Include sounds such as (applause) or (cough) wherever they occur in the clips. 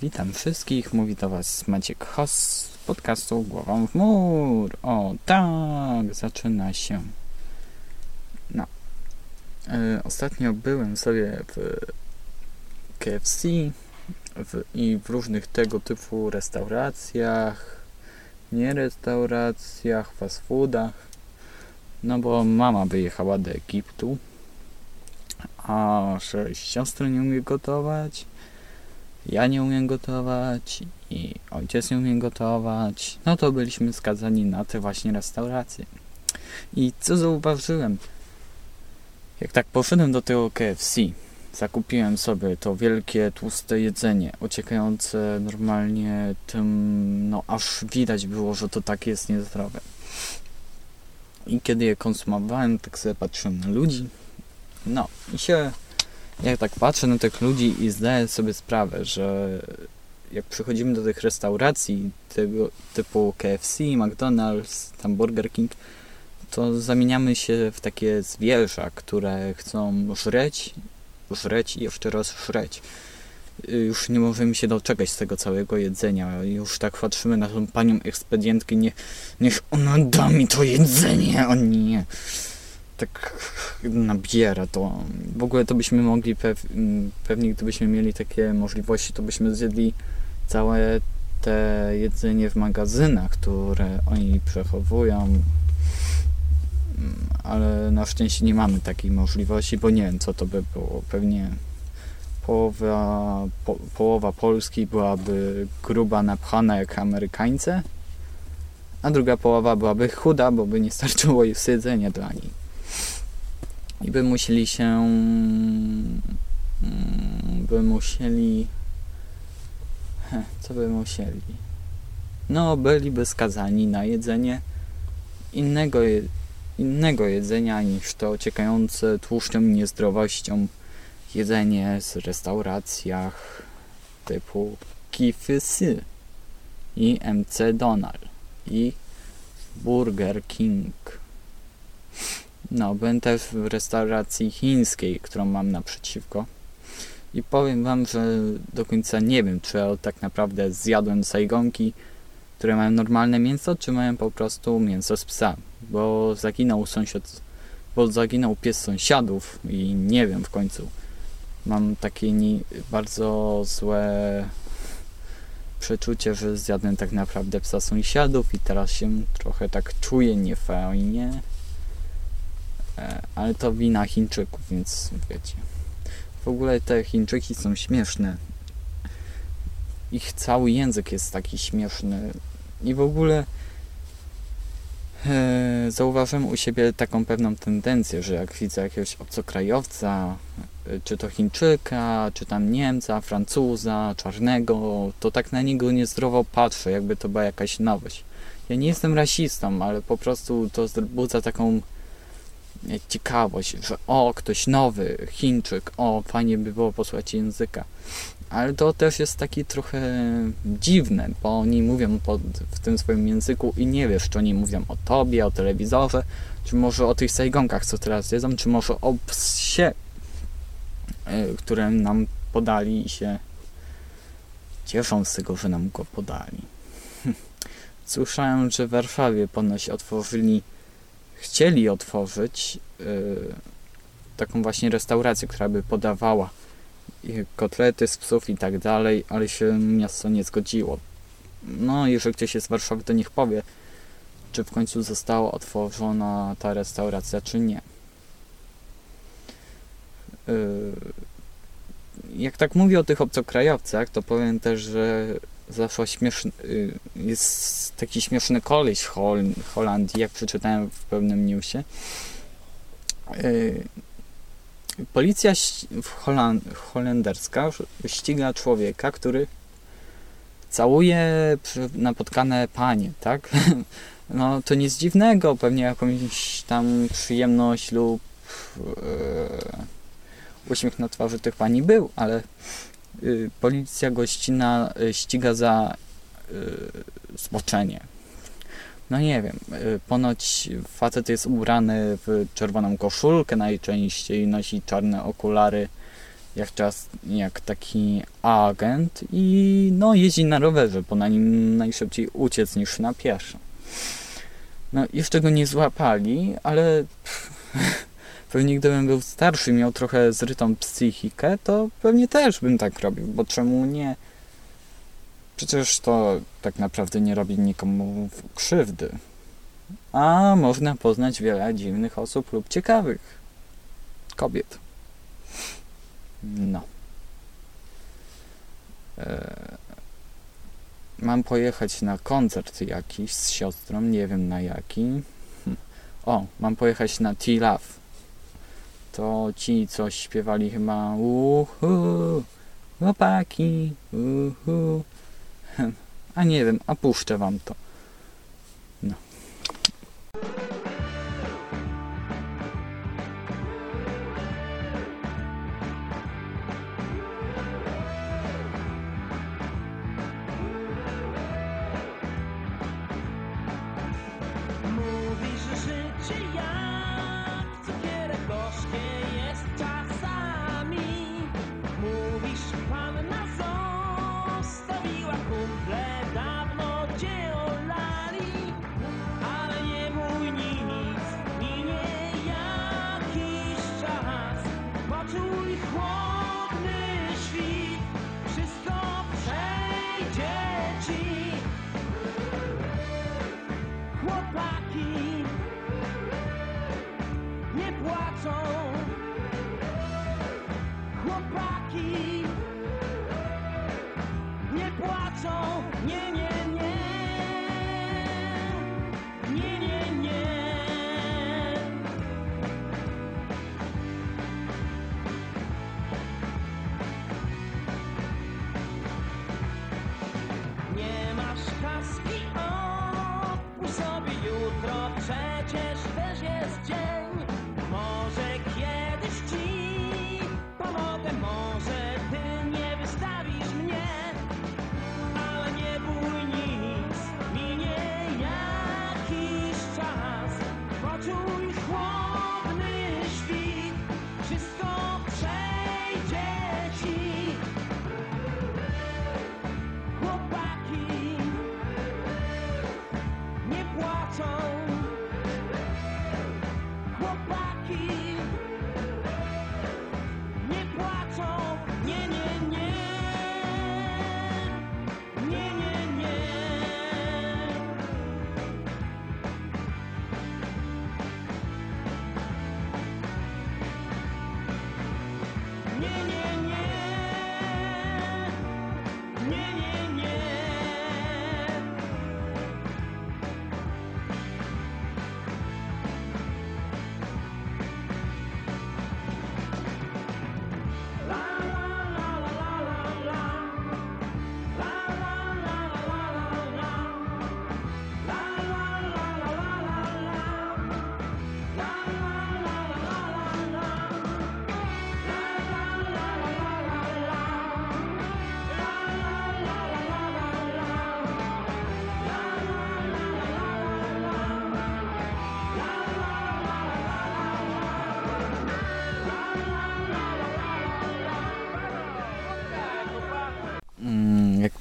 witam wszystkich. Mówi do Was Maciek Hos z podcastu Głową w mur. O, tak, zaczyna się. No. E, ostatnio byłem sobie w KFC w, i w różnych tego typu restauracjach, nie restauracjach, fast foodach. No bo mama wyjechała do Egiptu, a że siostry nie umie gotować ja nie umiem gotować i ojciec nie umie gotować, no to byliśmy skazani na te właśnie restauracje. I co zauważyłem? Jak tak poszedłem do tego KFC, zakupiłem sobie to wielkie, tłuste jedzenie, ociekające normalnie tym, no aż widać było, że to tak jest niezdrowe. I kiedy je konsumowałem, tak sobie patrzyłem na ludzi, no i się jak tak patrzę na tych ludzi i zdaję sobie sprawę, że jak przychodzimy do tych restauracji tego typu KFC, McDonald's, tam Burger King, to zamieniamy się w takie zwierzę, które chcą żreć, żreć i jeszcze raz żreć. Już nie możemy się doczekać z tego całego jedzenia. Już tak patrzymy na tą panią ekspedientkę, nie, niech ona da mi to jedzenie, o nie tak nabiera to. W ogóle to byśmy mogli, pew, pewnie gdybyśmy mieli takie możliwości, to byśmy zjedli całe te jedzenie w magazynach, które oni przechowują. Ale na szczęście nie mamy takiej możliwości, bo nie wiem co to by było. Pewnie połowa, po, połowa Polski byłaby gruba, napchana jak Amerykańcy, a druga połowa byłaby chuda, bo by nie starczyło już jedzenia dla nich i by musieli się mm, by musieli co by musieli? No byliby skazani na jedzenie innego, innego jedzenia niż to ociekające tłuszczem i niezdrowością. Jedzenie z restauracjach typu KFC i MC Donald i Burger King no, byłem też w restauracji chińskiej, którą mam naprzeciwko. I powiem wam, że do końca nie wiem, czy ja tak naprawdę zjadłem sajgonki, które mają normalne mięso, czy mają po prostu mięso z psa. Bo zaginął sąsiad, bo zaginął pies sąsiadów i nie wiem w końcu. Mam takie bardzo złe przeczucie, że zjadłem tak naprawdę psa sąsiadów i teraz się trochę tak czuję niefajnie. E, ale to wina Chińczyków, więc wiecie. W ogóle te Chińczyki są śmieszne. Ich cały język jest taki śmieszny. I w ogóle e, zauważyłem u siebie taką pewną tendencję, że jak widzę jakiegoś obcokrajowca, e, czy to Chińczyka, czy tam Niemca, Francuza, czarnego, to tak na niego niezdrowo patrzę, jakby to była jakaś nowość. Ja nie jestem rasistą, ale po prostu to wzbudza taką ciekawość, że o, ktoś nowy, Chińczyk, o, fajnie by było posłuchać języka. Ale to też jest taki trochę dziwne, bo oni mówią pod, w tym swoim języku i nie wiesz, czy oni mówią o tobie, o telewizorze, czy może o tych sajgonkach, co teraz jedzą, czy może o psie, e, które nam podali i się cieszą z tego, że nam go podali. (laughs) Słyszałem, że w Warszawie ponoć otworzyli chcieli otworzyć y, taką właśnie restaurację, która by podawała kotlety z psów i tak dalej, ale się miasto nie zgodziło. No, jeżeli ktoś jest z Warszawy, to niech powie, czy w końcu została otworzona ta restauracja, czy nie. Y, jak tak mówię o tych obcokrajowcach, to powiem też, że zawsze śmieszny, y, jest taki śmieszny koleś w Hol Holandii, jak przeczytałem w pewnym newsie. Y, policja holenderska ściga człowieka, który całuje napotkane panie, tak? (laughs) No to nic dziwnego, pewnie jakąś tam przyjemność lub yy, uśmiech na twarzy tych pani był, ale policja gościna y, ściga za y, zboczenie. No nie wiem, ponoć facet jest ubrany w czerwoną koszulkę, najczęściej nosi czarne okulary jak, czas, jak taki agent i no jeździ na rowerze, bo na nim najszybciej uciec niż na pieszo. No jeszcze go nie złapali, ale pff, (laughs) pewnie gdybym był starszy, miał trochę zrytą psychikę, to pewnie też bym tak robił, bo czemu nie? Przecież to tak naprawdę nie robi nikomu krzywdy. A można poznać wiele dziwnych osób lub ciekawych kobiet. No. E, mam pojechać na koncert jakiś z siostrą, nie wiem na jaki. Hm. O, mam pojechać na T-Love. To ci, co śpiewali chyba uhu, chłopaki, uhu. (laughs) A nie wiem, a puszczę wam to. Przecież też jest dzień.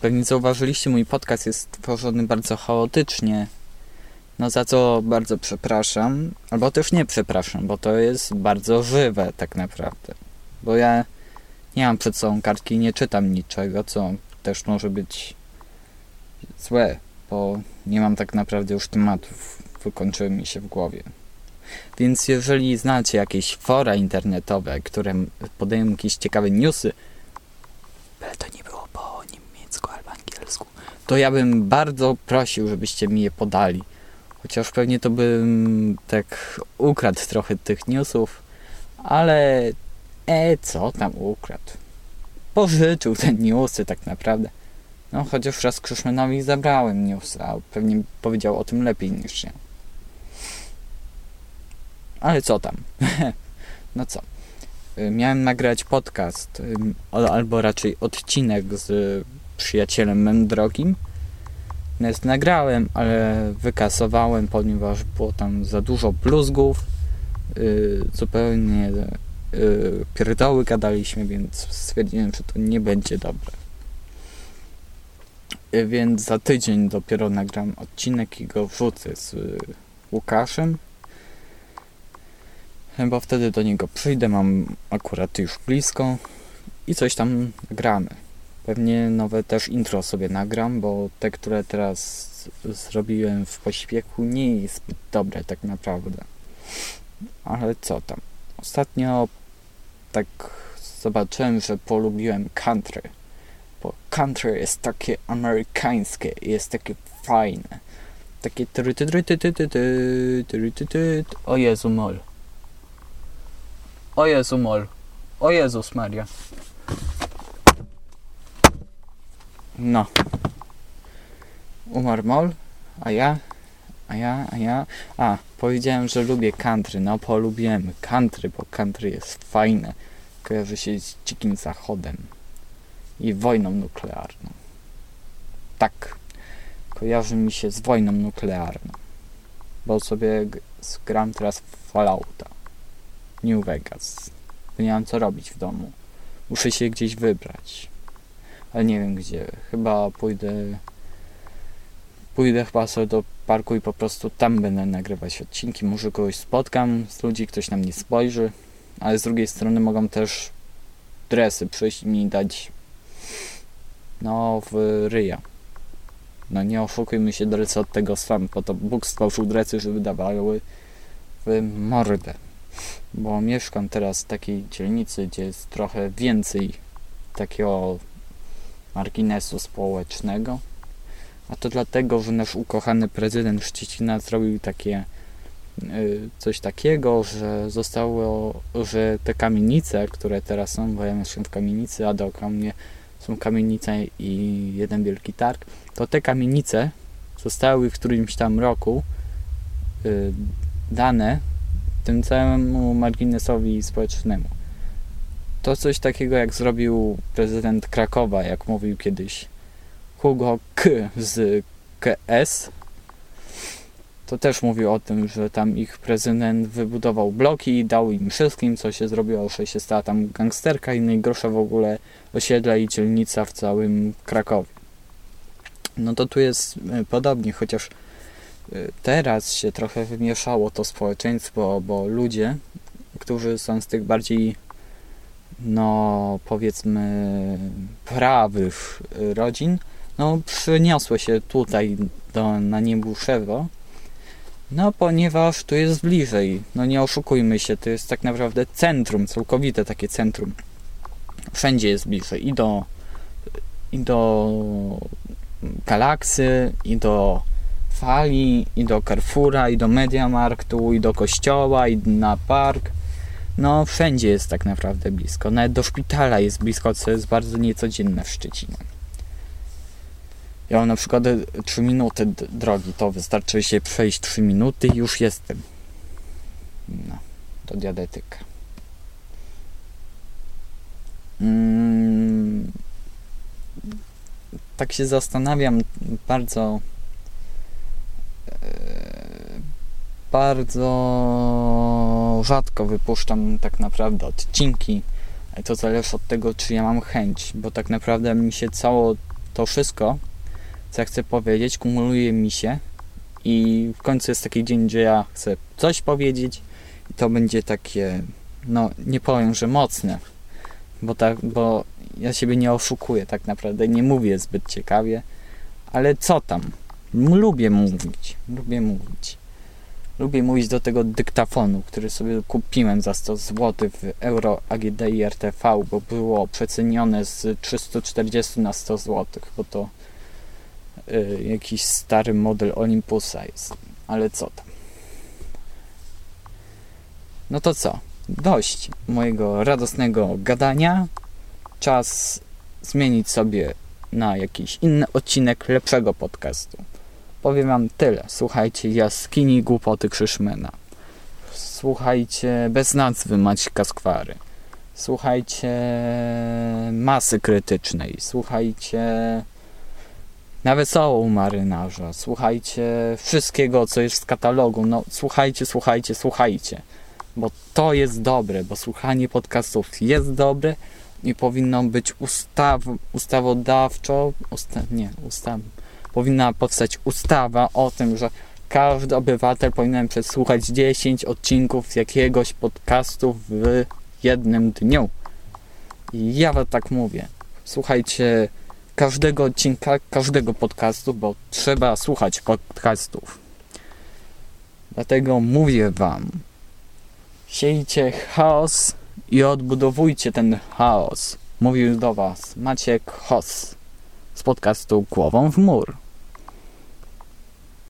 Pewnie zauważyliście, mój podcast jest tworzony bardzo chaotycznie. No za co bardzo przepraszam, albo też nie przepraszam, bo to jest bardzo żywe tak naprawdę. Bo ja nie mam przed sobą kartki i nie czytam niczego, co też może być złe, bo nie mam tak naprawdę już tematów, wykończyły mi się w głowie. Więc jeżeli znacie jakieś fora internetowe, które podają jakieś ciekawe newsy, byle to nie było po niemiecku albo angielsku, to ja bym bardzo prosił, żebyście mi je podali. Chociaż pewnie to bym tak ukradł trochę tych newsów, ale e, co tam ukradł? Pożyczył te newsy tak naprawdę. No, chociaż raz Krzyszmanowi zabrałem news, a pewnie powiedział o tym lepiej niż ja. Ale co tam? (laughs) no co? Y, Miałem nagrać podcast, albo raczej odcinek z przyjacielem mym drogim. Więc nagrałem, ale wykasowałem, ponieważ było tam za dużo bluzgów. Yy, zupełnie yy, pierdoły gadaliśmy, więc stwierdziłem, że to nie będzie dobre. Yy, więc za tydzień dopiero nagram odcinek i go wrzucę z yy, Łukaszem. Bo wtedy do niego przyjdę, mam akurat już blisko i coś tam gramy. Pewnie nowe też intro sobie nagram, bo te, które teraz zrobiłem w pośpiechu nie jest zbyt dobre tak naprawdę. Ale co tam? Ostatnio tak zobaczyłem, że polubiłem country. Bo country jest takie amerykańskie i jest takie fajne. Takie O Jezu mol. O Jezu mol. O Jezus Maria. No. Umarł mol, a ja, a ja, a ja. A, powiedziałem, że lubię country. No, polubiłem country, bo country jest fajne. Kojarzy się z dzikim zachodem i wojną nuklearną. Tak, kojarzy mi się z wojną nuklearną. Bo sobie gram teraz Fallouta. New Vegas. Nie mam co robić w domu. Muszę się gdzieś wybrać. Ale nie wiem gdzie. Chyba pójdę. Pójdę chyba sobie do parku i po prostu tam będę nagrywać odcinki. Może kogoś spotkam z ludzi, ktoś na mnie spojrzy. Ale z drugiej strony mogą też dresy przyjść i mi dać no w ryja. No nie oszukujmy się, dresy od tego sam, po to Bóg stworzył dresy, żeby dawały w mordę. Bo mieszkam teraz w takiej dzielnicy, gdzie jest trochę więcej takiego marginesu społecznego. A to dlatego, że nasz ukochany prezydent Szczecina zrobił takie y, coś takiego, że zostało, że te kamienice, które teraz są, bo ja mieszkam w kamienicy, a dookoła mnie są kamienice i jeden wielki targ, to te kamienice zostały w którymś tam roku y, dane tym całemu marginesowi społecznemu. To coś takiego jak zrobił prezydent Krakowa, jak mówił kiedyś Hugo K z KS. To też mówił o tym, że tam ich prezydent wybudował bloki i dał im wszystkim, co się zrobiło, że się stała tam gangsterka i najgorsza w ogóle osiedle i dzielnica w całym Krakowie. No to tu jest y, podobnie, chociaż y, teraz się trochę wymieszało to społeczeństwo, bo ludzie, którzy są z tych bardziej no powiedzmy prawych rodzin, no przeniosło się tutaj do, na Niebuszewo, no ponieważ tu jest bliżej, no nie oszukujmy się, to jest tak naprawdę centrum, całkowite takie centrum. Wszędzie jest bliżej i do i do Galaksy, i do Fali, i do Carrefoura, i do Mediamarktu, i do kościoła, i na park. No, wszędzie jest tak naprawdę blisko. Nawet do szpitala jest blisko, co jest bardzo niecodzienne w Szczecinie. Ja mam na przykład 3 minuty d- drogi, to wystarczy się przejść 3 minuty i już jestem. No, to diadetyka. Mm, tak się zastanawiam bardzo e, rzadko wypuszczam tak naprawdę odcinki. Ale To zależy od tego, czy ja mam chęć, bo tak naprawdę mi się cało to wszystko, co ja chcę powiedzieć, kumuluje mi się i w końcu jest taki dzień, gdzie ja chcę coś powiedzieć i to będzie takie, no nie powiem, że mocne, bo tak, bo ja siebie nie oszukuję tak naprawdę, nie mówię zbyt ciekawie, ale co tam? Lubię mówić, lubię mówić. Lubię mówić do tego dyktafonu, który sobie kupiłem za 100 zł w Euro AGD i RTV, bo było przecenione z 340 na 100 zł, bo to y, jakiś stary model Olympusa jest. Ale co tam? No to co? Dość mojego radosnego gadania. Czas zmienić sobie na jakiś inny odcinek lepszego podcastu. Powiem wam tyle. Słuchajcie jaskini głupoty Krzyszmena. Słuchajcie bez nazwy Maćka Skwary. Słuchajcie masy krytycznej. Słuchajcie na wesołą marynarza. Słuchajcie wszystkiego, co jest z katalogu. No, słuchajcie, słuchajcie, słuchajcie. bo to jest dobre, bo słuchanie podcastów jest dobre i powinno być ustaw, ustawodawczo, usta, nie, ustaw, powinna powstać ustawa o tym, że każdy obywatel powinien przesłuchać 10 odcinków jakiegoś podcastu w jednym dniu. I ja wam tak mówię. Słuchajcie każdego odcinka, każdego podcastu, bo trzeba słuchać podcastów. Dlatego mówię wam, siejcie chaos i odbudowujcie ten chaos. Mówił do was Maciek Hos z podcastu Głową w mur.